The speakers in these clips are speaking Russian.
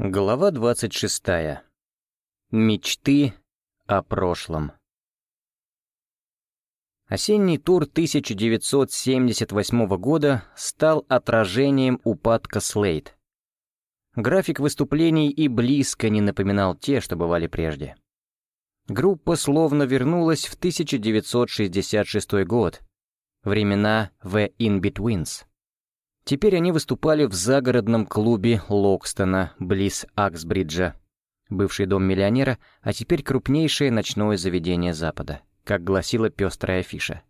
Глава 26. Мечты о прошлом. Осенний тур 1978 года стал отражением упадка Слейд. График выступлений и близко не напоминал те, что бывали прежде. Группа словно вернулась в 1966 год, времена The In-Betweens. Теперь они выступали в загородном клубе Локстона, близ Аксбриджа, бывший дом миллионера, а теперь крупнейшее ночное заведение Запада, как гласила пестрая афиша.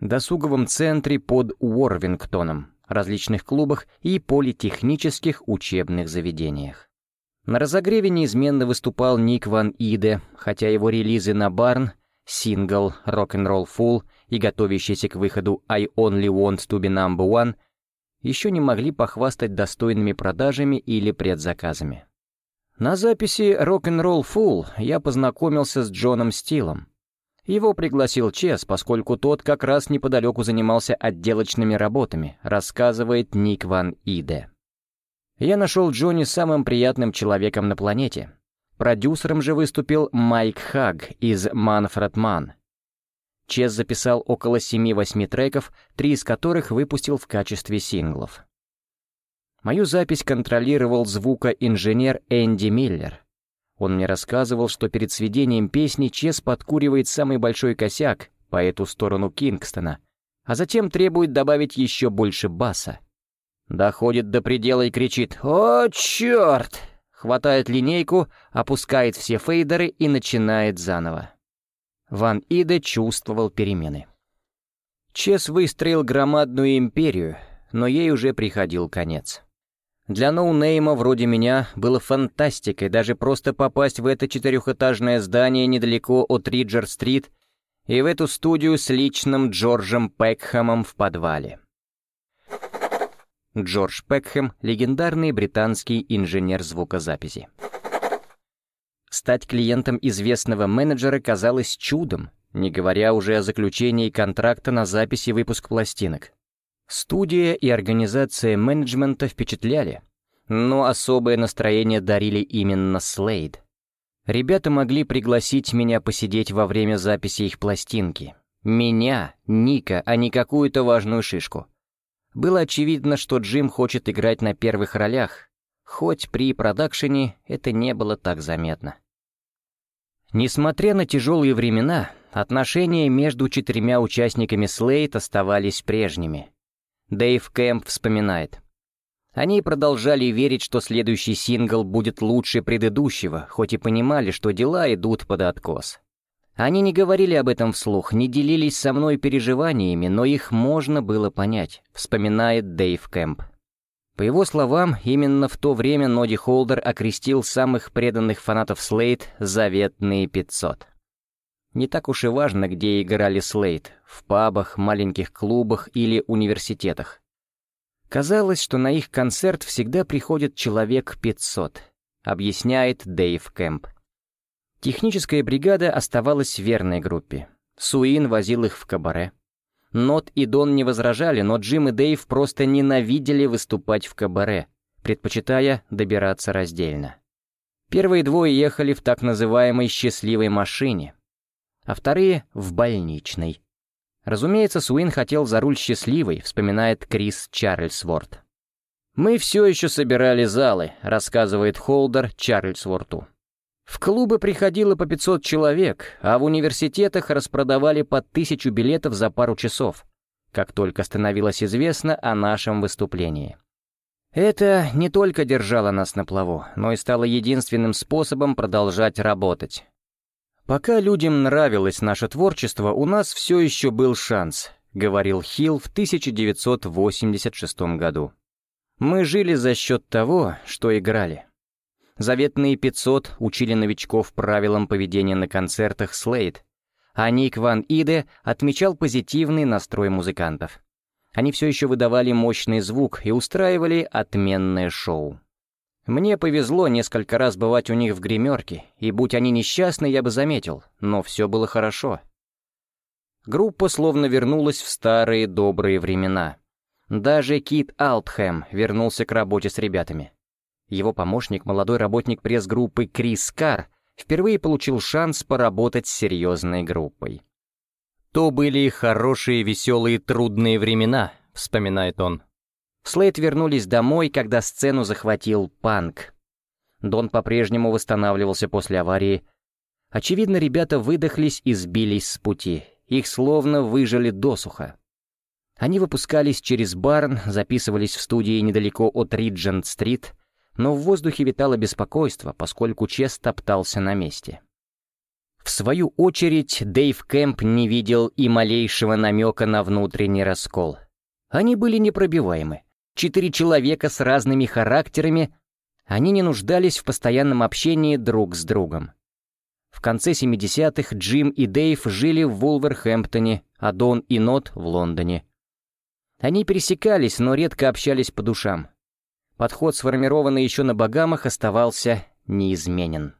Досуговом центре под Уорвингтоном, различных клубах и политехнических учебных заведениях. На разогреве неизменно выступал Ник Ван Иде, хотя его релизы на Барн, сингл «Rock'n'Roll Full» и готовящийся к выходу «I Only Want to Be Number One» еще не могли похвастать достойными продажами или предзаказами. На записи «Rock'n'Roll Full» я познакомился с Джоном Стилом. Его пригласил Чес, поскольку тот как раз неподалеку занимался отделочными работами, рассказывает Ник Ван Иде. Я нашел Джонни самым приятным человеком на планете. Продюсером же выступил Майк Хаг из Манфред Ман, Чес записал около 7-8 треков, три из которых выпустил в качестве синглов. Мою запись контролировал звукоинженер Энди Миллер. Он мне рассказывал, что перед сведением песни Чес подкуривает самый большой косяк по эту сторону Кингстона, а затем требует добавить еще больше баса. Доходит до предела и кричит «О, черт!» Хватает линейку, опускает все фейдеры и начинает заново. Ван Иде чувствовал перемены. Чес выстроил громадную империю, но ей уже приходил конец. Для ноунейма вроде меня было фантастикой даже просто попасть в это четырехэтажное здание недалеко от Риджер-стрит и в эту студию с личным Джорджем Пекхэмом в подвале. Джордж Пекхэм — легендарный британский инженер звукозаписи. Стать клиентом известного менеджера казалось чудом, не говоря уже о заключении контракта на запись и выпуск пластинок. Студия и организация менеджмента впечатляли, но особое настроение дарили именно Слейд. Ребята могли пригласить меня посидеть во время записи их пластинки. Меня, Ника, а не какую-то важную шишку. Было очевидно, что Джим хочет играть на первых ролях, хоть при продакшене это не было так заметно. Несмотря на тяжелые времена, отношения между четырьмя участниками Слейт оставались прежними. Дэйв Кэмп вспоминает. Они продолжали верить, что следующий сингл будет лучше предыдущего, хоть и понимали, что дела идут под откос. Они не говорили об этом вслух, не делились со мной переживаниями, но их можно было понять, вспоминает Дэйв Кэмп. По его словам, именно в то время Ноди Холдер окрестил самых преданных фанатов Слейд «Заветные 500». Не так уж и важно, где играли Слейд — в пабах, маленьких клубах или университетах. Казалось, что на их концерт всегда приходит человек 500, объясняет Дэйв Кэмп. Техническая бригада оставалась верной группе. Суин возил их в кабаре. Нот и Дон не возражали, но Джим и Дэйв просто ненавидели выступать в кабаре, предпочитая добираться раздельно. Первые двое ехали в так называемой «счастливой машине», а вторые — в больничной. Разумеется, Суин хотел за руль счастливой, вспоминает Крис Чарльзворт. «Мы все еще собирали залы», — рассказывает Холдер Чарльзворту. В клубы приходило по 500 человек, а в университетах распродавали по тысячу билетов за пару часов, как только становилось известно о нашем выступлении. Это не только держало нас на плаву, но и стало единственным способом продолжать работать. «Пока людям нравилось наше творчество, у нас все еще был шанс», — говорил Хилл в 1986 году. «Мы жили за счет того, что играли». Заветные 500 учили новичков правилам поведения на концертах Слейд, а Ник Ван Иде отмечал позитивный настрой музыкантов. Они все еще выдавали мощный звук и устраивали отменное шоу. Мне повезло несколько раз бывать у них в гримерке, и будь они несчастны, я бы заметил, но все было хорошо. Группа словно вернулась в старые добрые времена. Даже Кит Алтхэм вернулся к работе с ребятами. Его помощник, молодой работник пресс-группы Крис Карр, впервые получил шанс поработать с серьезной группой. «То были хорошие, веселые, трудные времена», — вспоминает он. Слейд вернулись домой, когда сцену захватил панк. Дон по-прежнему восстанавливался после аварии. Очевидно, ребята выдохлись и сбились с пути. Их словно выжили досуха. Они выпускались через Барн, записывались в студии недалеко от Риджент-стрит, но в воздухе витало беспокойство, поскольку Чес топтался на месте. В свою очередь, Дэйв Кэмп не видел и малейшего намека на внутренний раскол. Они были непробиваемы. Четыре человека с разными характерами, они не нуждались в постоянном общении друг с другом. В конце 70-х Джим и Дэйв жили в Вулверхэмптоне, а Дон и Нот в Лондоне. Они пересекались, но редко общались по душам. Подход, сформированный еще на Багамах, оставался неизменен.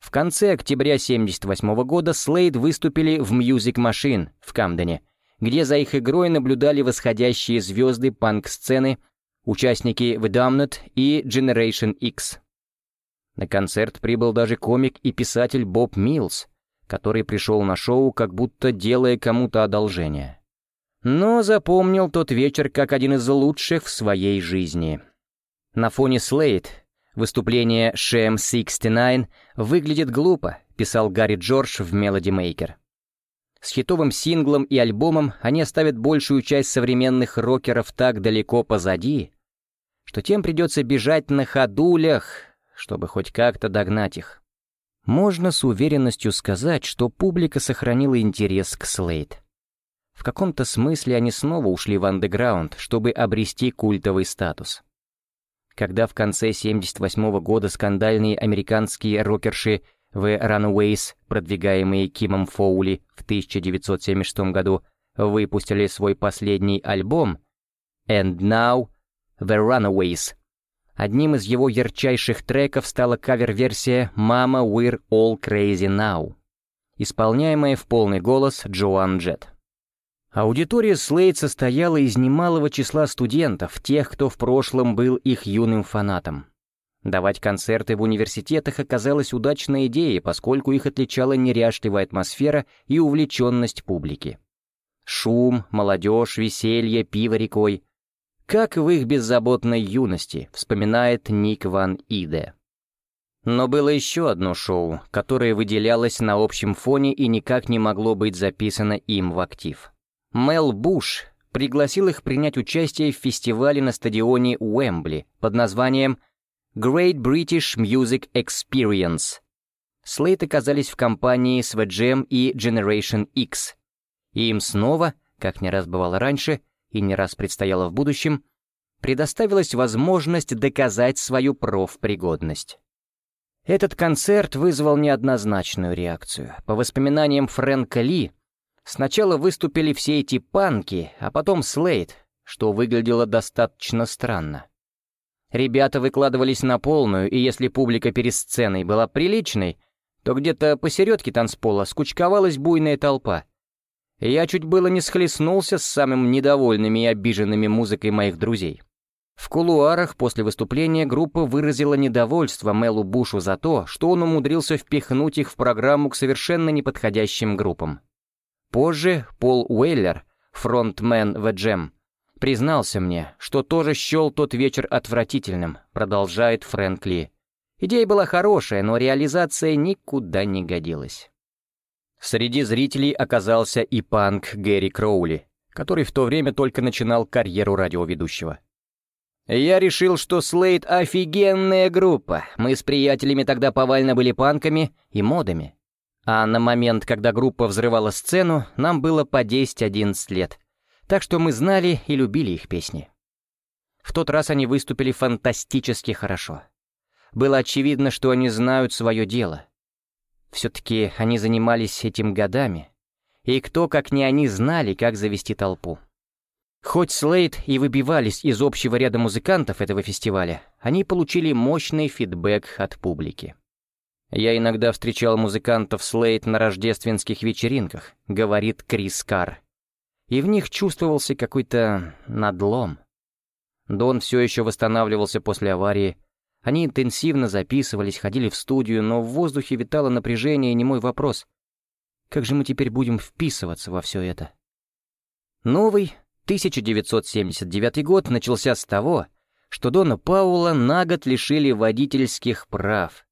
В конце октября 78 -го года Слейд выступили в Music Machine в Камдене, где за их игрой наблюдали восходящие звезды панк-сцены, участники The Damned и Generation X. На концерт прибыл даже комик и писатель Боб Милс, который пришел на шоу, как будто делая кому-то одолжение. Но запомнил тот вечер как один из лучших в своей жизни. На фоне Слейд выступление Sham 69 выглядит глупо, писал Гарри Джордж в Melody Maker. С хитовым синглом и альбомом они оставят большую часть современных рокеров так далеко позади, что тем придется бежать на ходулях, чтобы хоть как-то догнать их. Можно с уверенностью сказать, что публика сохранила интерес к Слейд. В каком-то смысле они снова ушли в андеграунд, чтобы обрести культовый статус когда в конце 78 года скандальные американские рокерши The Runaways, продвигаемые Кимом Фоули в 1976 году, выпустили свой последний альбом «And Now The Runaways». Одним из его ярчайших треков стала кавер-версия «Mama, We're All Crazy Now», исполняемая в полный голос Джоан Джет. Аудитория Слейд состояла из немалого числа студентов, тех, кто в прошлом был их юным фанатом. Давать концерты в университетах оказалась удачной идеей, поскольку их отличала неряшливая атмосфера и увлеченность публики. Шум, молодежь, веселье, пиво рекой. Как в их беззаботной юности, вспоминает Ник Ван Иде. Но было еще одно шоу, которое выделялось на общем фоне и никак не могло быть записано им в актив. Мел Буш пригласил их принять участие в фестивале на стадионе Уэмбли под названием Great British Music Experience. Слейт оказались в компании с VGM и Generation X. И им снова, как не раз бывало раньше и не раз предстояло в будущем, предоставилась возможность доказать свою профпригодность. Этот концерт вызвал неоднозначную реакцию. По воспоминаниям Фрэнка Ли, Сначала выступили все эти панки, а потом Слейд, что выглядело достаточно странно. Ребята выкладывались на полную, и если публика перед сценой была приличной, то где-то посередке танцпола скучковалась буйная толпа. Я чуть было не схлестнулся с самым недовольными и обиженными музыкой моих друзей. В кулуарах после выступления группа выразила недовольство Мелу Бушу за то, что он умудрился впихнуть их в программу к совершенно неподходящим группам. Позже Пол Уэллер, фронтмен The Jam, признался мне, что тоже счел тот вечер отвратительным, продолжает Фрэнк Ли. Идея была хорошая, но реализация никуда не годилась. Среди зрителей оказался и панк Гэри Кроули, который в то время только начинал карьеру радиоведущего. Я решил, что Слейд — офигенная группа. Мы с приятелями тогда повально были панками и модами. А на момент, когда группа взрывала сцену, нам было по 10-11 лет. Так что мы знали и любили их песни. В тот раз они выступили фантастически хорошо. Было очевидно, что они знают свое дело. Все-таки они занимались этим годами. И кто, как не они, знали, как завести толпу. Хоть Слейд и выбивались из общего ряда музыкантов этого фестиваля, они получили мощный фидбэк от публики. «Я иногда встречал музыкантов Слейд на рождественских вечеринках», — говорит Крис Карр. И в них чувствовался какой-то надлом. Дон все еще восстанавливался после аварии. Они интенсивно записывались, ходили в студию, но в воздухе витало напряжение и немой вопрос. Как же мы теперь будем вписываться во все это? Новый 1979 год начался с того, что Дона Паула на год лишили водительских прав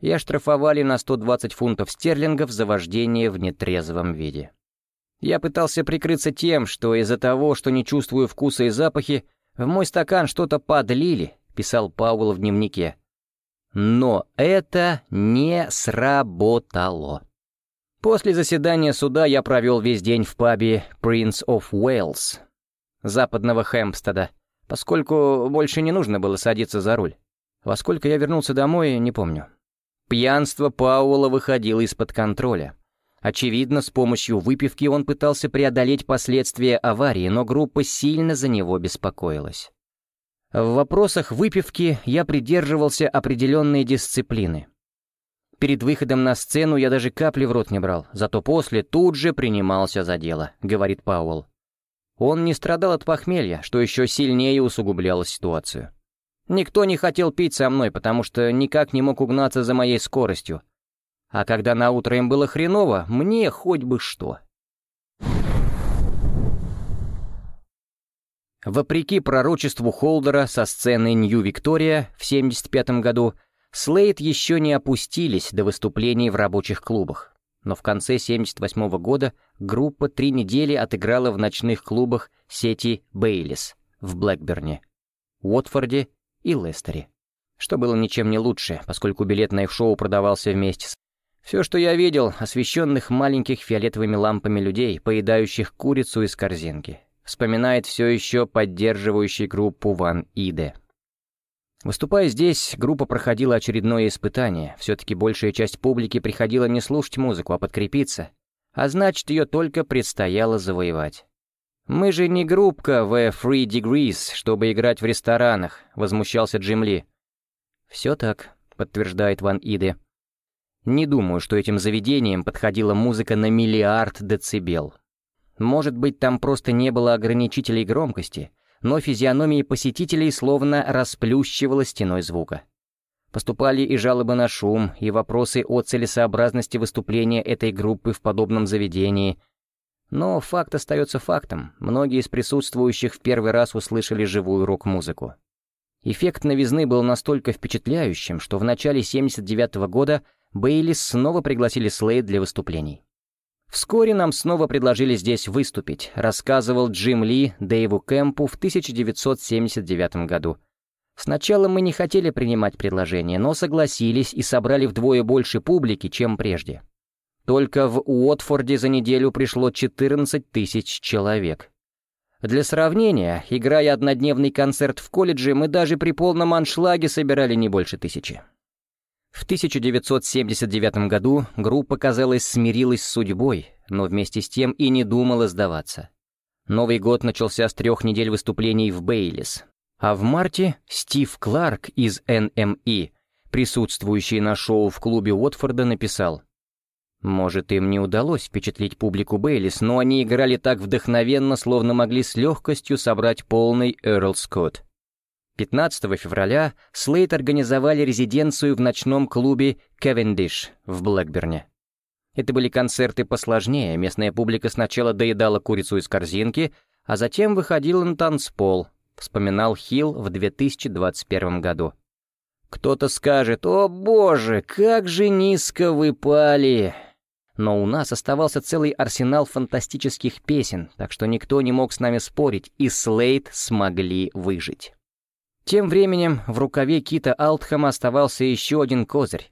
и оштрафовали на 120 фунтов стерлингов за вождение в нетрезвом виде. Я пытался прикрыться тем, что из-за того, что не чувствую вкуса и запахи, в мой стакан что-то подлили, писал Пауэлл в дневнике. Но это не сработало. После заседания суда я провел весь день в пабе Prince of Wales, западного Хэмпстеда, поскольку больше не нужно было садиться за руль. Во сколько я вернулся домой, не помню. Пьянство Пауэлла выходило из-под контроля. Очевидно, с помощью выпивки он пытался преодолеть последствия аварии, но группа сильно за него беспокоилась. В вопросах выпивки я придерживался определенной дисциплины. Перед выходом на сцену я даже капли в рот не брал, зато после тут же принимался за дело, говорит Пауэлл. Он не страдал от похмелья, что еще сильнее усугубляло ситуацию. Никто не хотел пить со мной, потому что никак не мог угнаться за моей скоростью. А когда на утро им было хреново, мне хоть бы что. Вопреки пророчеству Холдера со сцены Нью-Виктория в 75 году, Слейд еще не опустились до выступлений в рабочих клубах. Но в конце 78 года группа три недели отыграла в ночных клубах сети Бейлис в Блэкберне, Уотфорде и Лестере. Что было ничем не лучше, поскольку билет на их шоу продавался вместе с... Все, что я видел, освещенных маленьких фиолетовыми лампами людей, поедающих курицу из корзинки, вспоминает все еще поддерживающий группу Ван Иде. Выступая здесь, группа проходила очередное испытание. Все-таки большая часть публики приходила не слушать музыку, а подкрепиться. А значит, ее только предстояло завоевать. «Мы же не группка в Free Degrees, чтобы играть в ресторанах», — возмущался Джим Ли. «Все так», — подтверждает Ван Иде. «Не думаю, что этим заведением подходила музыка на миллиард децибел. Может быть, там просто не было ограничителей громкости, но физиономии посетителей словно расплющивало стеной звука. Поступали и жалобы на шум, и вопросы о целесообразности выступления этой группы в подобном заведении — но факт остается фактом. Многие из присутствующих в первый раз услышали живую рок-музыку. Эффект новизны был настолько впечатляющим, что в начале 79 -го года Бейлис снова пригласили Слейд для выступлений. «Вскоре нам снова предложили здесь выступить», рассказывал Джим Ли Дэйву Кэмпу в 1979 году. «Сначала мы не хотели принимать предложение, но согласились и собрали вдвое больше публики, чем прежде. Только в Уотфорде за неделю пришло 14 тысяч человек. Для сравнения, играя однодневный концерт в колледже, мы даже при полном аншлаге собирали не больше тысячи. В 1979 году группа, казалось, смирилась с судьбой, но вместе с тем и не думала сдаваться. Новый год начался с трех недель выступлений в Бейлис, а в марте Стив Кларк из NME, присутствующий на шоу в клубе Уотфорда, написал может, им не удалось впечатлить публику Бейлис, но они играли так вдохновенно, словно могли с легкостью собрать полный Эрл Скотт. 15 февраля Слейт организовали резиденцию в ночном клубе «Кевендиш» в Блэкберне. Это были концерты посложнее, местная публика сначала доедала курицу из корзинки, а затем выходила на танцпол, вспоминал Хилл в 2021 году. Кто-то скажет «О боже, как же низко вы пали!» Но у нас оставался целый арсенал фантастических песен, так что никто не мог с нами спорить, и Слейд смогли выжить. Тем временем в рукаве Кита Алтхама оставался еще один козырь.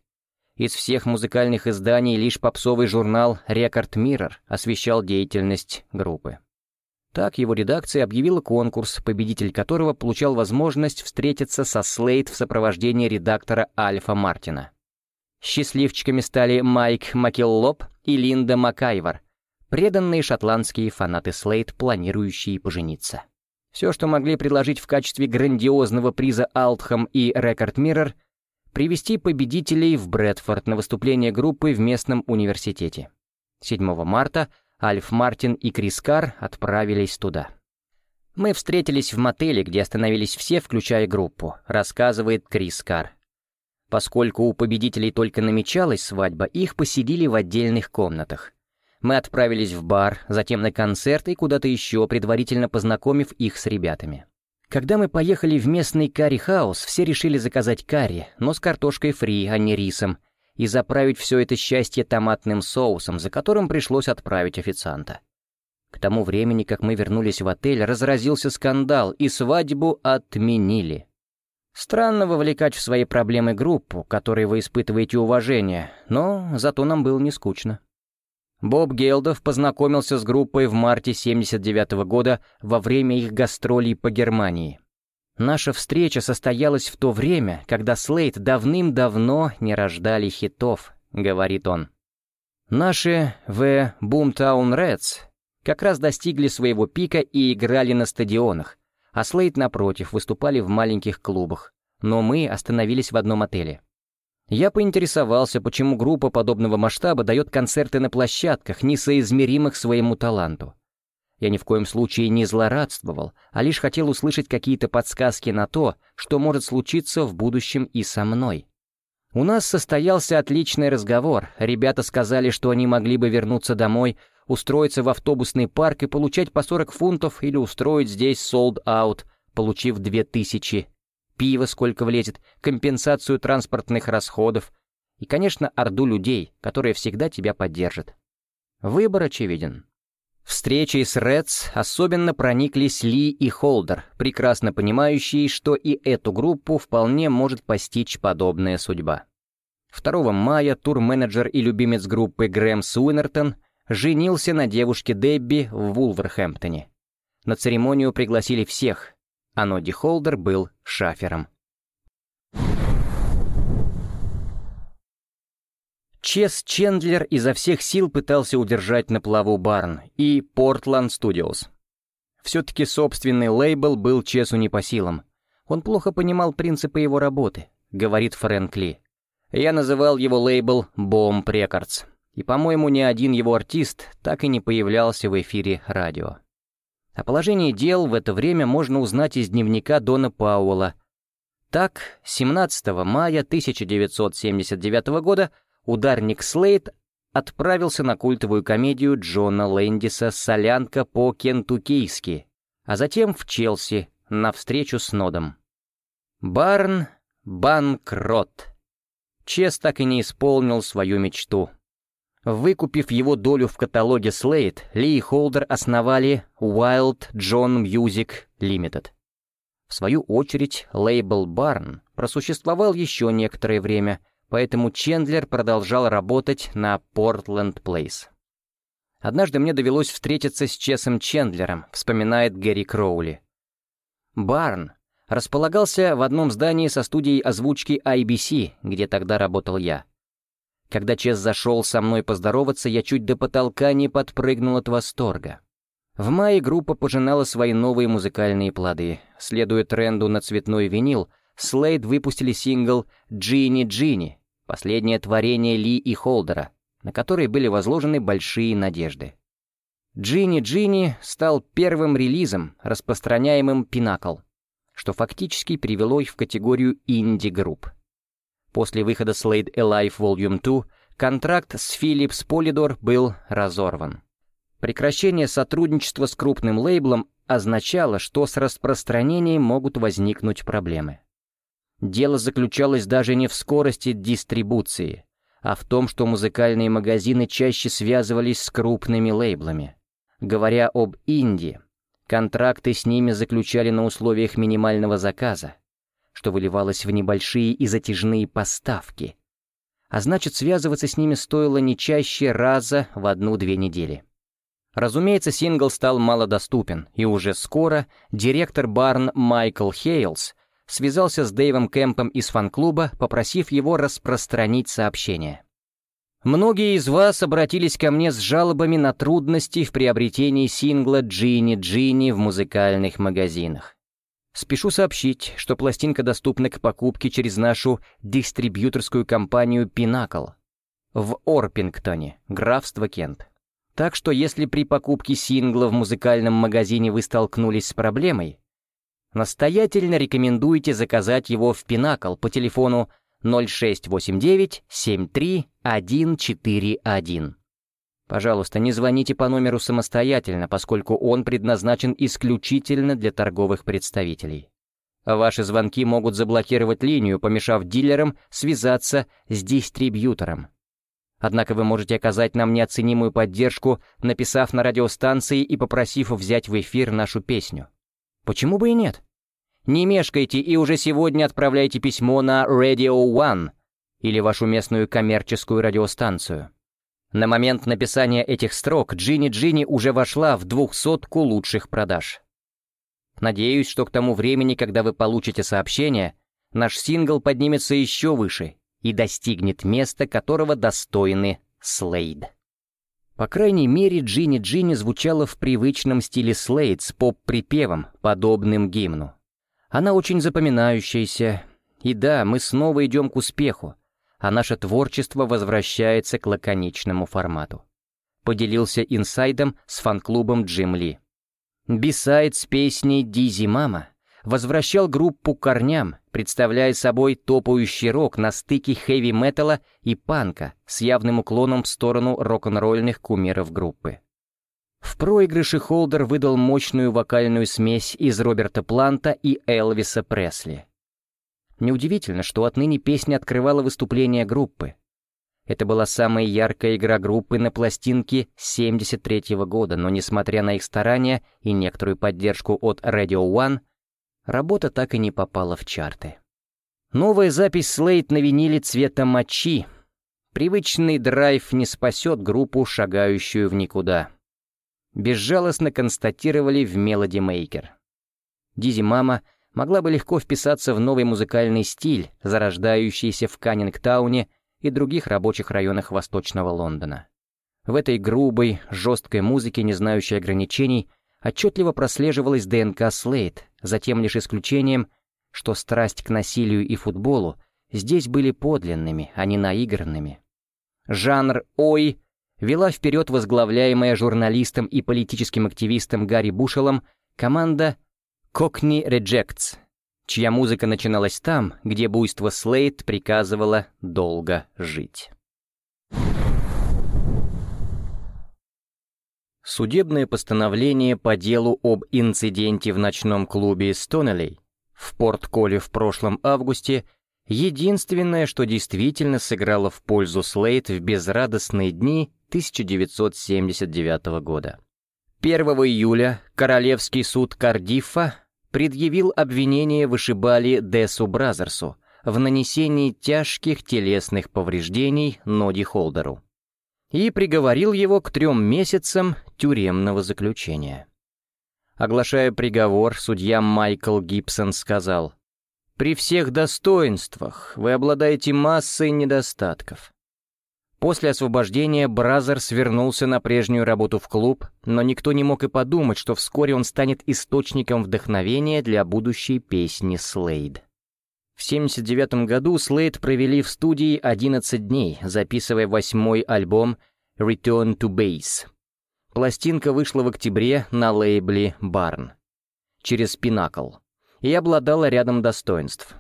Из всех музыкальных изданий лишь попсовый журнал «Рекорд Mirror освещал деятельность группы. Так его редакция объявила конкурс, победитель которого получал возможность встретиться со Слейд в сопровождении редактора Альфа Мартина. Счастливчиками стали Майк Макеллоп и Линда Макайвар, преданные шотландские фанаты Слейд, планирующие пожениться. Все, что могли предложить в качестве грандиозного приза Алтхам и Рекорд Миррор, привести победителей в Брэдфорд на выступление группы в местном университете. 7 марта Альф Мартин и Крис Кар отправились туда. Мы встретились в мотеле, где остановились все, включая группу, рассказывает Крис Кар. Поскольку у победителей только намечалась свадьба, их поселили в отдельных комнатах. Мы отправились в бар, затем на концерт и куда-то еще, предварительно познакомив их с ребятами. Когда мы поехали в местный карри-хаус, все решили заказать карри, но с картошкой фри, а не рисом, и заправить все это счастье томатным соусом, за которым пришлось отправить официанта. К тому времени, как мы вернулись в отель, разразился скандал, и свадьбу отменили. Странно вовлекать в свои проблемы группу, которой вы испытываете уважение, но зато нам было не скучно. Боб Гелдов познакомился с группой в марте 79 -го года во время их гастролей по Германии. Наша встреча состоялась в то время, когда Слейт давным-давно не рождали хитов, говорит он. Наши в Boomtown Reds как раз достигли своего пика и играли на стадионах, а Слейд, напротив, выступали в маленьких клубах, но мы остановились в одном отеле. Я поинтересовался, почему группа подобного масштаба дает концерты на площадках, несоизмеримых своему таланту. Я ни в коем случае не злорадствовал, а лишь хотел услышать какие-то подсказки на то, что может случиться в будущем и со мной. У нас состоялся отличный разговор, ребята сказали, что они могли бы вернуться домой, устроиться в автобусный парк и получать по 40 фунтов или устроить здесь sold-out, получив 2000, пиво сколько влезет, компенсацию транспортных расходов и, конечно, орду людей, которые всегда тебя поддержат. Выбор очевиден. Встречей с Редс особенно прониклись Ли и Холдер, прекрасно понимающие, что и эту группу вполне может постичь подобная судьба. 2 мая турменеджер и любимец группы Грэм Суинертон женился на девушке Дебби в Вулверхэмптоне. На церемонию пригласили всех, а Ноди Холдер был шафером. Чес Чендлер изо всех сил пытался удержать на плаву Барн и Portland Studios. Все-таки собственный лейбл был Чесу не по силам. Он плохо понимал принципы его работы, говорит Фрэнк Ли. Я называл его лейбл Bomb Records, и, по-моему, ни один его артист так и не появлялся в эфире радио. О положении дел в это время можно узнать из дневника Дона Пауэлла. Так, 17 мая 1979 года ударник Слейд отправился на культовую комедию Джона Лэндиса «Солянка по-кентуккийски», а затем в Челси на встречу с Нодом. Барн банкрот. Чес так и не исполнил свою мечту. Выкупив его долю в каталоге Slate, Ли и Холдер основали Wild John Music Limited. В свою очередь, лейбл Barn просуществовал еще некоторое время — поэтому Чендлер продолжал работать на Портленд Плейс. Однажды мне довелось встретиться с Чесом Чендлером, вспоминает Гэри Кроули. Барн располагался в одном здании со студией озвучки IBC, где тогда работал я. Когда Чес зашел со мной поздороваться, я чуть до потолка не подпрыгнул от восторга. В мае группа пожинала свои новые музыкальные плоды. Следуя тренду на цветной винил — Слейд выпустили сингл «Джинни Джинни», последнее творение Ли и Холдера, на который были возложены большие надежды. «Джинни Джинни» стал первым релизом, распространяемым Pinnacle, что фактически привело их в категорию инди-групп. После выхода Slade Alive Volume 2 контракт с Philips Polydor был разорван. Прекращение сотрудничества с крупным лейблом означало, что с распространением могут возникнуть проблемы. Дело заключалось даже не в скорости дистрибуции, а в том, что музыкальные магазины чаще связывались с крупными лейблами. Говоря об Индии, контракты с ними заключали на условиях минимального заказа, что выливалось в небольшие и затяжные поставки. А значит, связываться с ними стоило не чаще раза в одну-две недели. Разумеется, сингл стал малодоступен, и уже скоро директор Барн Майкл Хейлс связался с Дэйвом Кэмпом из фан-клуба, попросив его распространить сообщение. Многие из вас обратились ко мне с жалобами на трудности в приобретении сингла «Джинни Джинни» в музыкальных магазинах. Спешу сообщить, что пластинка доступна к покупке через нашу дистрибьюторскую компанию «Пинакл» в Орпингтоне, графство Кент. Так что если при покупке сингла в музыкальном магазине вы столкнулись с проблемой, настоятельно рекомендуйте заказать его в Пинакл по телефону 0689 73141. Пожалуйста, не звоните по номеру самостоятельно, поскольку он предназначен исключительно для торговых представителей. Ваши звонки могут заблокировать линию, помешав дилерам связаться с дистрибьютором. Однако вы можете оказать нам неоценимую поддержку, написав на радиостанции и попросив взять в эфир нашу песню. Почему бы и нет? Не мешкайте и уже сегодня отправляйте письмо на Radio One или вашу местную коммерческую радиостанцию. На момент написания этих строк Джинни Джинни уже вошла в двухсотку лучших продаж. Надеюсь, что к тому времени, когда вы получите сообщение, наш сингл поднимется еще выше и достигнет места, которого достойны Слейд. По крайней мере, Джинни Джинни звучала в привычном стиле Слейд с поп-припевом, подобным гимну. Она очень запоминающаяся, и да, мы снова идем к успеху, а наше творчество возвращается к лаконичному формату. Поделился инсайдом с фан-клубом Джим Ли. B-side с песней «Dizzy Mamma» возвращал группу к корням, представляя собой топающий рок на стыке хэви-металла и панка с явным уклоном в сторону рок-н-ролльных кумиров группы. В проигрыше Холдер выдал мощную вокальную смесь из Роберта Планта и Элвиса Пресли. Неудивительно, что отныне песня открывала выступление группы. Это была самая яркая игра группы на пластинке 73 -го года, но несмотря на их старания и некоторую поддержку от Radio One, работа так и не попала в чарты. Новая запись Слейт на виниле цвета мочи. Привычный драйв не спасет группу, шагающую в никуда. Безжалостно констатировали в Melody Maker. Дизи Мама могла бы легко вписаться в новый музыкальный стиль, зарождающийся в Каннингтауне и других рабочих районах Восточного Лондона. В этой грубой, жесткой музыке, не знающей ограничений, отчетливо прослеживалась ДНК Слейд, за тем лишь исключением, что страсть к насилию и футболу здесь были подлинными, а не наигранными. Жанр «Ой» вела вперед возглавляемая журналистом и политическим активистом Гарри Бушелом команда «Cockney Rejects», чья музыка начиналась там, где буйство Слейд приказывало долго жить. Судебное постановление по делу об инциденте в ночном клубе Стонелей в Порт-Коле в прошлом августе единственное, что действительно сыграло в пользу Слейд в безрадостные дни 1979 года. 1 июля Королевский суд Кардифа предъявил обвинение вышибали Десу Бразерсу в нанесении тяжких телесных повреждений Ноди Холдеру и приговорил его к трем месяцам тюремного заключения. Оглашая приговор, судья Майкл Гибсон сказал, «При всех достоинствах вы обладаете массой недостатков. После освобождения Бразерс вернулся на прежнюю работу в клуб, но никто не мог и подумать, что вскоре он станет источником вдохновения для будущей песни Слейд. В 1979 году Слейд провели в студии 11 дней, записывая восьмой альбом «Return to Base». Пластинка вышла в октябре на лейбле «Барн» через «Пинакл» и обладала рядом достоинств.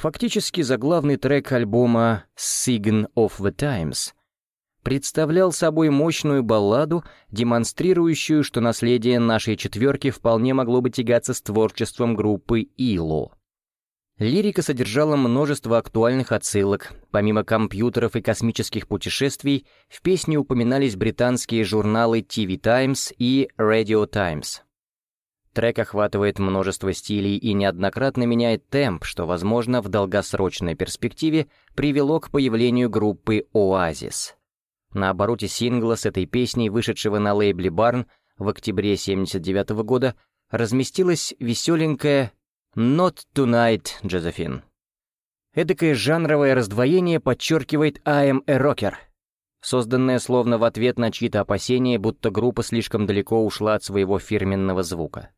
Фактически заглавный трек альбома «Sign of the Times» представлял собой мощную балладу, демонстрирующую, что наследие нашей четверки вполне могло бы тягаться с творчеством группы «Ило». Лирика содержала множество актуальных отсылок. Помимо компьютеров и космических путешествий, в песне упоминались британские журналы TV Times и Radio Times. Трек охватывает множество стилей и неоднократно меняет темп, что, возможно, в долгосрочной перспективе привело к появлению группы «Оазис». На обороте сингла с этой песней, вышедшего на лейбле «Барн» в октябре 1979 года, разместилась веселенькая «Not Tonight, Josephine». Эдакое жанровое раздвоение подчеркивает «I am a rocker», созданное словно в ответ на чьи-то опасения, будто группа слишком далеко ушла от своего фирменного звука.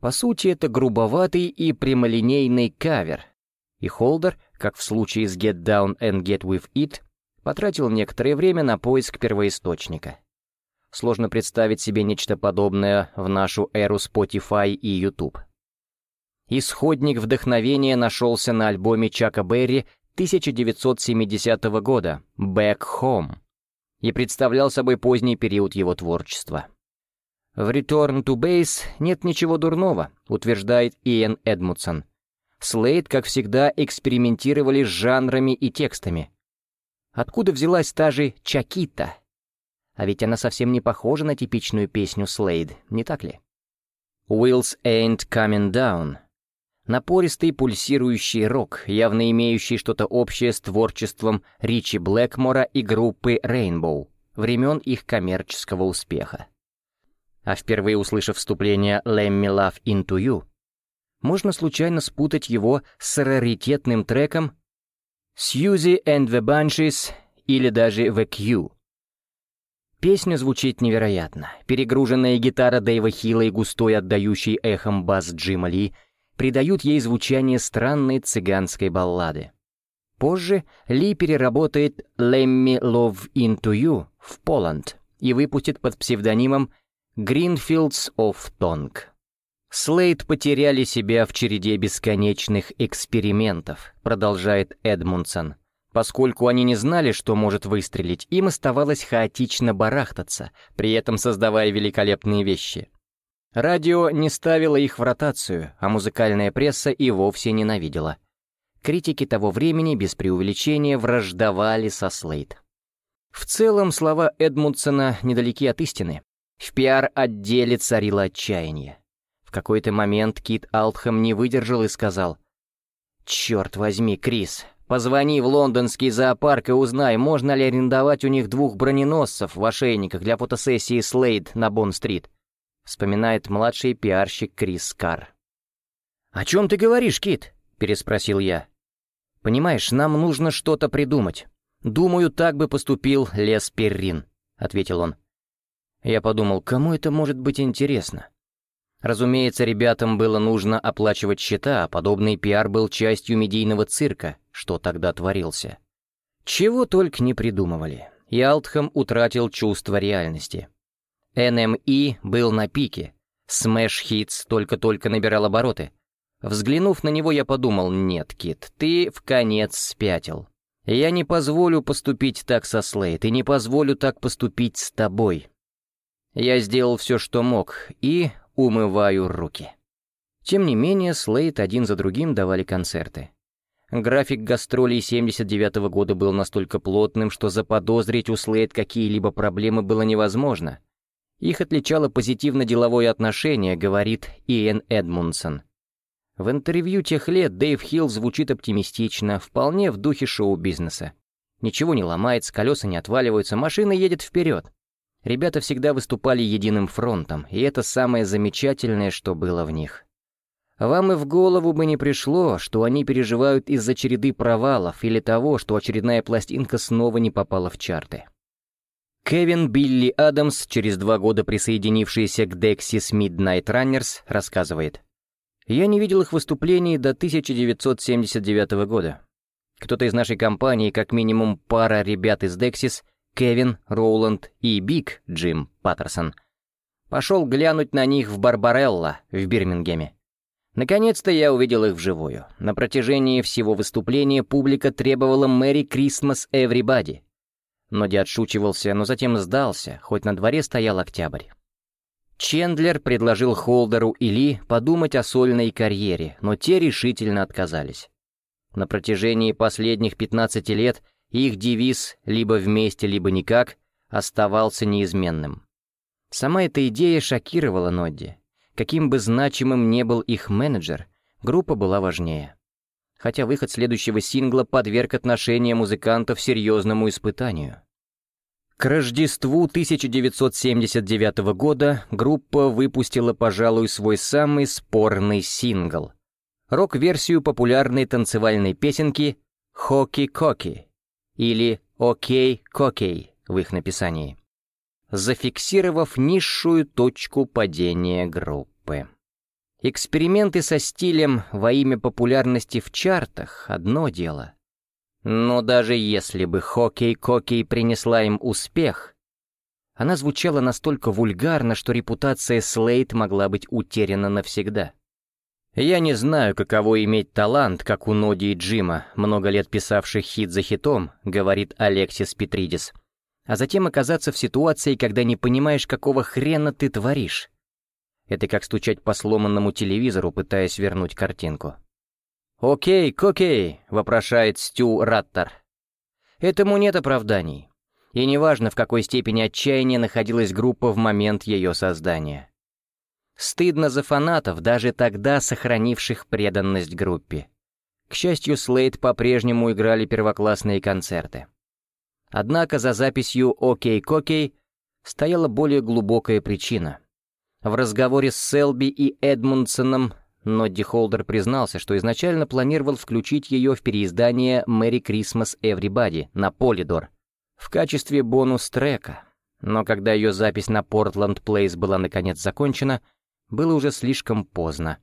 По сути, это грубоватый и прямолинейный кавер, и Холдер, как в случае с Get Down and Get With It, потратил некоторое время на поиск первоисточника. Сложно представить себе нечто подобное в нашу эру Spotify и YouTube. Исходник вдохновения нашелся на альбоме Чака Берри 1970 года «Back Home» и представлял собой поздний период его творчества. В «Return to Base» нет ничего дурного, утверждает Иэн Эдмутсон. Слейд, как всегда, экспериментировали с жанрами и текстами. Откуда взялась та же «Чакита»? А ведь она совсем не похожа на типичную песню Слейд, не так ли? «Wheels ain't coming down» Напористый пульсирующий рок, явно имеющий что-то общее с творчеством Ричи Блэкмора и группы Rainbow, времен их коммерческого успеха а впервые услышав вступление «Let me love into you», можно случайно спутать его с раритетным треком «Suzy and the Bunches» или даже «The Q». Песня звучит невероятно. Перегруженная гитара Дэйва Хилла и густой отдающий эхом бас Джима Ли придают ей звучание странной цыганской баллады. Позже Ли переработает «Let me love into you» в «Poland» и выпустит под псевдонимом Greenfields of Tongue. Слейд потеряли себя в череде бесконечных экспериментов, продолжает Эдмунсон. Поскольку они не знали, что может выстрелить, им оставалось хаотично барахтаться, при этом создавая великолепные вещи. Радио не ставило их в ротацию, а музыкальная пресса и вовсе ненавидела. Критики того времени без преувеличения враждовали со Слейд. В целом, слова Эдмунсона недалеки от истины. В пиар-отделе царило отчаяние. В какой-то момент Кит Алтхэм не выдержал и сказал, «Черт возьми, Крис, позвони в лондонский зоопарк и узнай, можно ли арендовать у них двух броненосцев в ошейниках для фотосессии Слейд на Бонн-стрит», вспоминает младший пиарщик Крис Карр. «О чем ты говоришь, Кит?» — переспросил я. «Понимаешь, нам нужно что-то придумать. Думаю, так бы поступил Лес Перрин», — ответил он. Я подумал, кому это может быть интересно? Разумеется, ребятам было нужно оплачивать счета, а подобный пиар был частью медийного цирка, что тогда творился. Чего только не придумывали. И Алтхэм утратил чувство реальности. NME был на пике. Smash Hits только-только набирал обороты. Взглянув на него, я подумал, нет, Кит, ты в конец спятил. Я не позволю поступить так со Слейд и не позволю так поступить с тобой. Я сделал все, что мог, и умываю руки. Тем не менее, Слейд один за другим давали концерты. График гастролей 79 -го года был настолько плотным, что заподозрить у Слейд какие-либо проблемы было невозможно. Их отличало позитивно-деловое отношение, говорит Иэн Эдмунсон. В интервью тех лет Дэйв Хилл звучит оптимистично, вполне в духе шоу-бизнеса. Ничего не ломается, колеса не отваливаются, машина едет вперед. Ребята всегда выступали единым фронтом, и это самое замечательное, что было в них. Вам и в голову бы не пришло, что они переживают из-за череды провалов или того, что очередная пластинка снова не попала в чарты. Кевин Билли Адамс, через два года присоединившийся к Dexys Midnight Runners, рассказывает. «Я не видел их выступлений до 1979 года. Кто-то из нашей компании, как минимум пара ребят из Dexys, Кевин, Роуланд и Биг Джим Паттерсон. Пошел глянуть на них в Барбарелла в Бирмингеме. Наконец-то я увидел их вживую. На протяжении всего выступления публика требовала «Мэри Крисмас Everybody». Ноди отшучивался, но затем сдался, хоть на дворе стоял октябрь. Чендлер предложил Холдеру и Ли подумать о сольной карьере, но те решительно отказались. На протяжении последних 15 лет – их девиз «либо вместе, либо никак» оставался неизменным. Сама эта идея шокировала Нодди. Каким бы значимым не был их менеджер, группа была важнее. Хотя выход следующего сингла подверг отношения музыкантов серьезному испытанию. К Рождеству 1979 года группа выпустила, пожалуй, свой самый спорный сингл — рок-версию популярной танцевальной песенки «Хоки-коки», или «Окей-Кокей» в их написании, зафиксировав низшую точку падения группы. Эксперименты со стилем во имя популярности в чартах — одно дело. Но даже если бы «Хоккей-Кокей» принесла им успех, она звучала настолько вульгарно, что репутация Слейд могла быть утеряна навсегда. Я не знаю, каково иметь талант, как у Ноди и Джима, много лет писавших хит за хитом, говорит Алексис Петридис, а затем оказаться в ситуации, когда не понимаешь, какого хрена ты творишь. Это как стучать по сломанному телевизору, пытаясь вернуть картинку. «Окей, кокей», — вопрошает Стю Раттер. Этому нет оправданий. И неважно, в какой степени отчаяния находилась группа в момент ее создания. Стыдно за фанатов, даже тогда сохранивших преданность группе. К счастью, Слейд по-прежнему играли первоклассные концерты. Однако за записью «Окей, Кокей» стояла более глубокая причина. В разговоре с Селби и Эдмундсоном Нодди Холдер признался, что изначально планировал включить ее в переиздание «Merry Christmas Everybody» на Полидор в качестве бонус-трека, но когда ее запись на Portland Place была наконец закончена, было уже слишком поздно.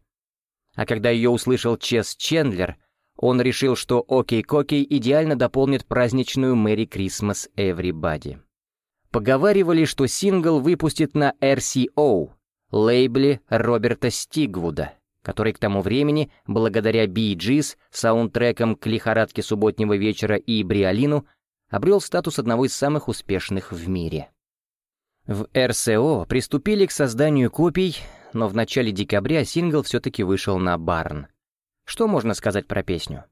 А когда ее услышал Чес Чендлер, он решил, что «Окей Кокей» идеально дополнит праздничную «Merry Christmas Everybody». Поговаривали, что сингл выпустит на RCO, лейбле Роберта Стигвуда, который к тому времени, благодаря Bee Gees, саундтрекам к «Лихорадке субботнего вечера» и «Бриолину», обрел статус одного из самых успешных в мире. В РСО приступили к созданию копий, но в начале декабря сингл все-таки вышел на Барн. Что можно сказать про песню?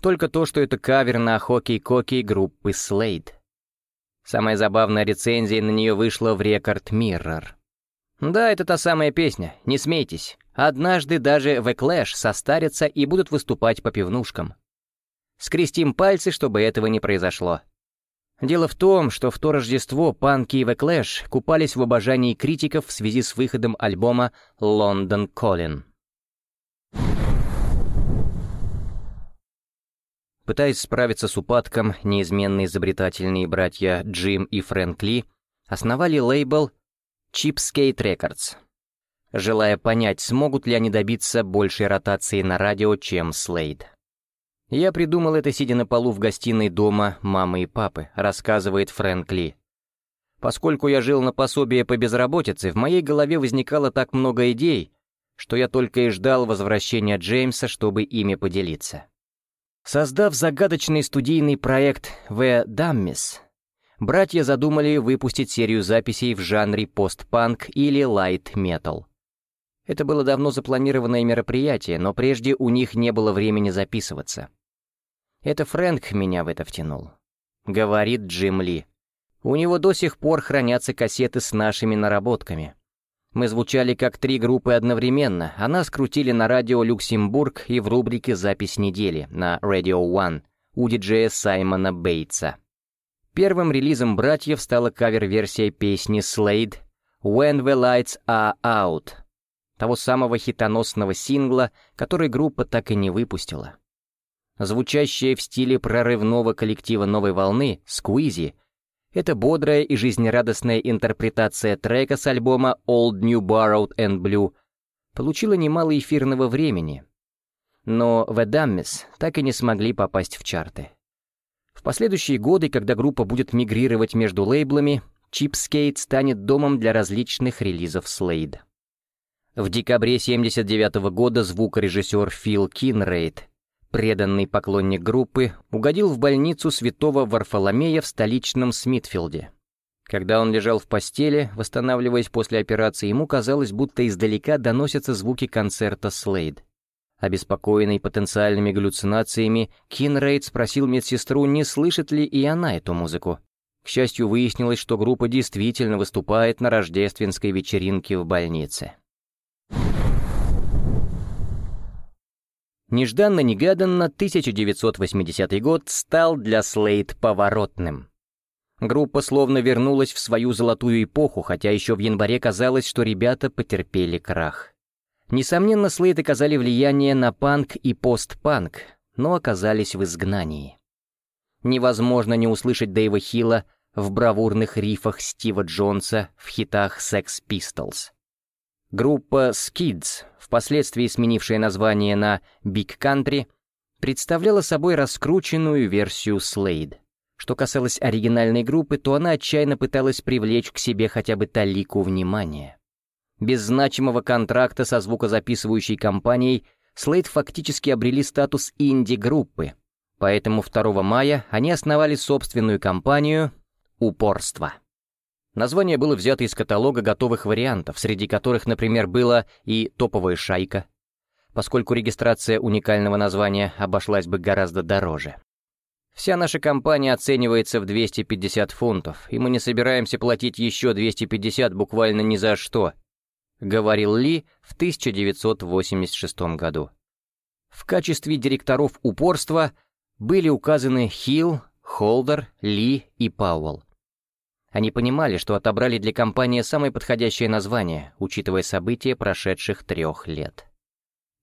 Только то, что это кавер на хоккей-коки группы Slade. Самая забавная рецензия на нее вышла в Record Mirror. Да, это та самая песня, не смейтесь. Однажды даже The Clash состарятся и будут выступать по пивнушкам. Скрестим пальцы, чтобы этого не произошло. Дело в том, что в то Рождество панки и Clash купались в обожании критиков в связи с выходом альбома «London Calling». Пытаясь справиться с упадком, неизменные изобретательные братья Джим и Фрэнк Ли основали лейбл Cheapskate Records, желая понять, смогут ли они добиться большей ротации на радио, чем Slade. Я придумал это, сидя на полу в гостиной дома мамы и папы, рассказывает Фрэнк Ли. Поскольку я жил на пособие по безработице, в моей голове возникало так много идей, что я только и ждал возвращения Джеймса, чтобы ими поделиться. Создав загадочный студийный проект «The Dummies», братья задумали выпустить серию записей в жанре постпанк или лайт-метал. Это было давно запланированное мероприятие, но прежде у них не было времени записываться. Это Фрэнк меня в это втянул. Говорит Джим Ли. У него до сих пор хранятся кассеты с нашими наработками. Мы звучали как три группы одновременно, а нас крутили на радио «Люксембург» и в рубрике «Запись недели» на Radio One у диджея Саймона Бейтса. Первым релизом братьев стала кавер-версия песни Slade «When the Lights Are Out», того самого хитоносного сингла, который группа так и не выпустила. Звучащая в стиле прорывного коллектива «Новой волны» «Сквизи» Это бодрая и жизнерадостная интерпретация трека с альбома Old New Borrowed and Blue получила немало эфирного времени, но те так и не смогли попасть в чарты. В последующие годы, когда группа будет мигрировать между лейблами, Cheapskate станет домом для различных релизов Slade. В декабре 1979 -го года звукорежиссер Фил Кинрейд преданный поклонник группы, угодил в больницу святого Варфоломея в столичном Смитфилде. Когда он лежал в постели, восстанавливаясь после операции, ему казалось, будто издалека доносятся звуки концерта Слейд. Обеспокоенный потенциальными галлюцинациями, Кинрейд спросил медсестру, не слышит ли и она эту музыку. К счастью, выяснилось, что группа действительно выступает на рождественской вечеринке в больнице. Нежданно-негаданно 1980 год стал для Слейд поворотным. Группа словно вернулась в свою золотую эпоху, хотя еще в январе казалось, что ребята потерпели крах. Несомненно, Слейд оказали влияние на панк и постпанк, но оказались в изгнании. Невозможно не услышать Дэйва Хилла в бравурных рифах Стива Джонса в хитах Sex Pistols. Группа Skids, впоследствии сменившая название на Big Country, представляла собой раскрученную версию Slade. Что касалось оригинальной группы, то она отчаянно пыталась привлечь к себе хотя бы талику внимания. Без значимого контракта со звукозаписывающей компанией Слейд фактически обрели статус инди-группы, поэтому 2 мая они основали собственную компанию «Упорство». Название было взято из каталога готовых вариантов, среди которых, например, было и «Топовая шайка», поскольку регистрация уникального названия обошлась бы гораздо дороже. Вся наша компания оценивается в 250 фунтов, и мы не собираемся платить еще 250 буквально ни за что, говорил Ли в 1986 году. В качестве директоров упорства были указаны Хилл, Холдер, Ли и Пауэлл. Они понимали, что отобрали для компании самое подходящее название, учитывая события прошедших трех лет.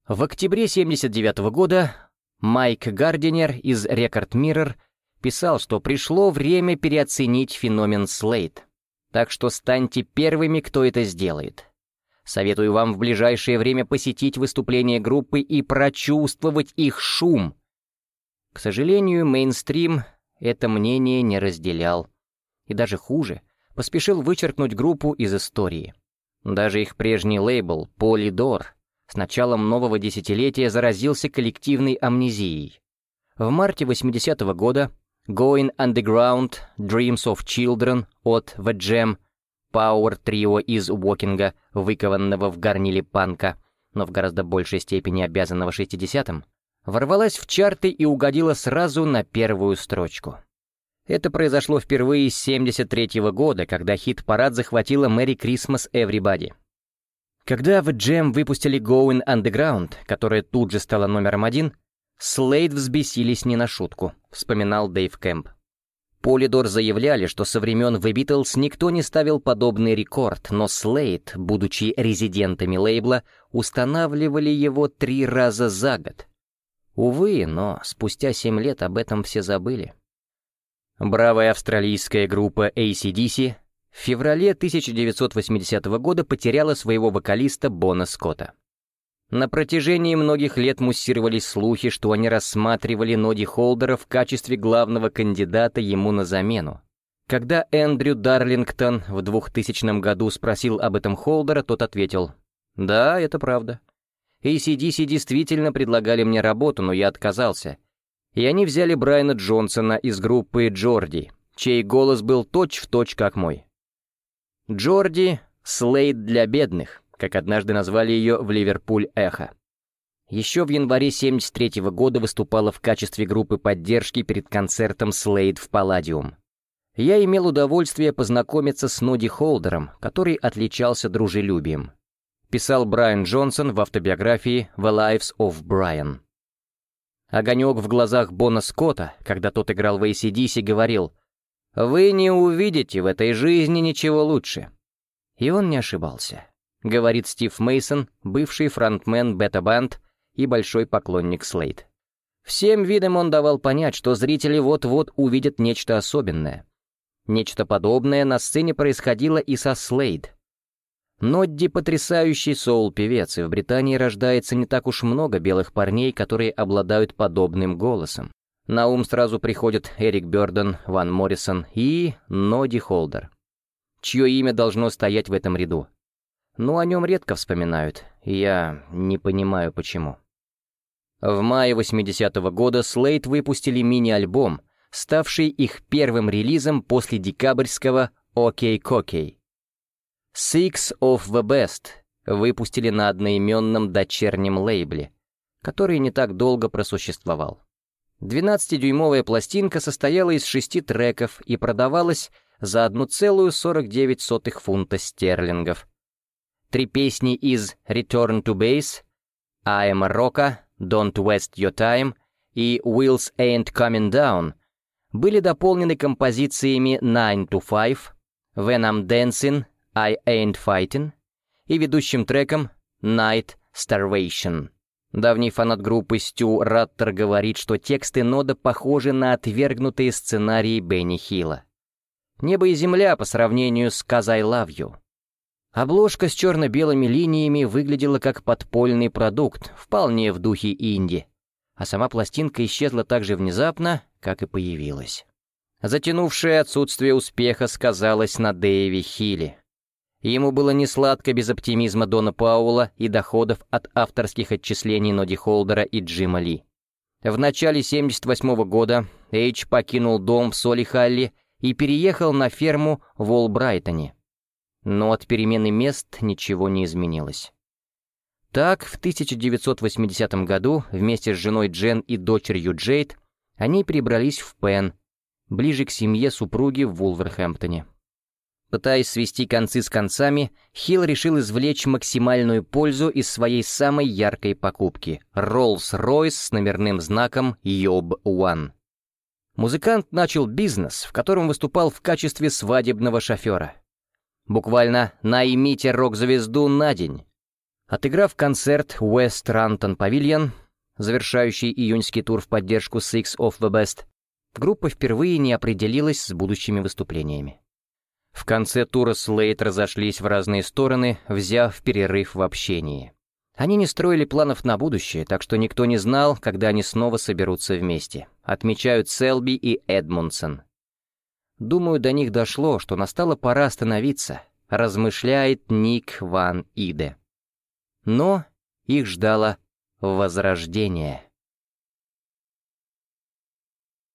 В октябре 1979 года Майк Гардинер из Record Mirror писал, что пришло время переоценить феномен Слейд, так что станьте первыми, кто это сделает. Советую вам в ближайшее время посетить выступление группы и прочувствовать их шум. К сожалению, мейнстрим это мнение не разделял. И даже хуже, поспешил вычеркнуть группу из истории. Даже их прежний лейбл «Полидор» с началом нового десятилетия заразился коллективной амнезией. В марте 80-го года «Going Underground», «Dreams of Children» от The Jam Power Trio из Уокинга, выкованного в горниле панка, но в гораздо большей степени обязанного 60-м, ворвалась в чарты и угодила сразу на первую строчку. Это произошло впервые с 73 -го года, когда хит-парад захватила «Merry Christmas Everybody». Когда в Джем выпустили Going Underground, которая тут же стала номером один, Слейд взбесились не на шутку, вспоминал Дэйв Кэмп. Полидор заявляли, что со времен The Beatles никто не ставил подобный рекорд, но Слейд, будучи резидентами лейбла, устанавливали его три раза за год. Увы, но спустя семь лет об этом все забыли. Бравая австралийская группа ACDC в феврале 1980 года потеряла своего вокалиста Бона Скотта. На протяжении многих лет муссировались слухи, что они рассматривали Ноди Холдера в качестве главного кандидата ему на замену. Когда Эндрю Дарлингтон в 2000 году спросил об этом Холдера, тот ответил «Да, это правда. ACDC действительно предлагали мне работу, но я отказался. И они взяли Брайана Джонсона из группы Джорди, чей голос был точь-в-точь точь как мой. Джорди — Слейд для бедных, как однажды назвали ее в Ливерпуль Эхо. Еще в январе 73 -го года выступала в качестве группы поддержки перед концертом Слейд в Палладиум. Я имел удовольствие познакомиться с Ноди Холдером, который отличался дружелюбием. Писал Брайан Джонсон в автобиографии «The Lives of Brian». Огонек в глазах Бона Скотта, когда тот играл в ACDC, говорил «Вы не увидите в этой жизни ничего лучше». И он не ошибался говорит Стив Мейсон, бывший фронтмен бета-банд и большой поклонник Слейд. Всем видом он давал понять, что зрители вот-вот увидят нечто особенное. Нечто подобное на сцене происходило и со Слейд. Нодди — потрясающий соул-певец, и в Британии рождается не так уж много белых парней, которые обладают подобным голосом. На ум сразу приходят Эрик Бёрден, Ван Моррисон и Ноди Холдер, чье имя должно стоять в этом ряду но о нем редко вспоминают, и я не понимаю почему. В мае 80-го года Slate выпустили мини-альбом, ставший их первым релизом после декабрьского «Окей Кокей». «Six of the Best» выпустили на одноименном дочернем лейбле, который не так долго просуществовал. 12-дюймовая пластинка состояла из шести треков и продавалась за 1,49 фунта стерлингов, Три песни из «Return to Base», «I am a Rocker», «Don't Waste Your Time» и «Wheels Ain't Coming Down» были дополнены композициями «Nine to Five», «When I'm Dancing», «I Ain't Fighting» и ведущим треком «Night Starvation». Давний фанат группы Стю Раттер говорит, что тексты Нода похожи на отвергнутые сценарии Бенни Хилла. «Небо и земля» по сравнению с «Cause I Love You». Обложка с черно-белыми линиями выглядела как подпольный продукт, вполне в духе инди, а сама пластинка исчезла так же внезапно, как и появилась. Затянувшее отсутствие успеха сказалось на Дэйви Хилли. Ему было несладко без оптимизма Дона Пауэлла и доходов от авторских отчислений Ноди Холдера и Джима Ли. В начале 78 -го года Эйч покинул дом в Солихалле и переехал на ферму в Олбрайтоне. Но от перемены мест ничего не изменилось. Так, в 1980 году вместе с женой Джен и дочерью Джейд они перебрались в Пен, ближе к семье супруги в Вулверхэмптоне. Пытаясь свести концы с концами, Хилл решил извлечь максимальную пользу из своей самой яркой покупки — Rolls-Royce с номерным знаком Yob One. Музыкант начал бизнес, в котором выступал в качестве свадебного шофера. Буквально «наймите рок-звезду на день». Отыграв концерт West Ranton Pavilion, завершающий июньский тур в поддержку Six of the Best, группа впервые не определилась с будущими выступлениями. В конце тура Слейт разошлись в разные стороны, взяв перерыв в общении. Они не строили планов на будущее, так что никто не знал, когда они снова соберутся вместе, отмечают Селби и Эдмундсон. Думаю, до них дошло, что настала пора остановиться, размышляет Ник Ван Иде. Но их ждало возрождение.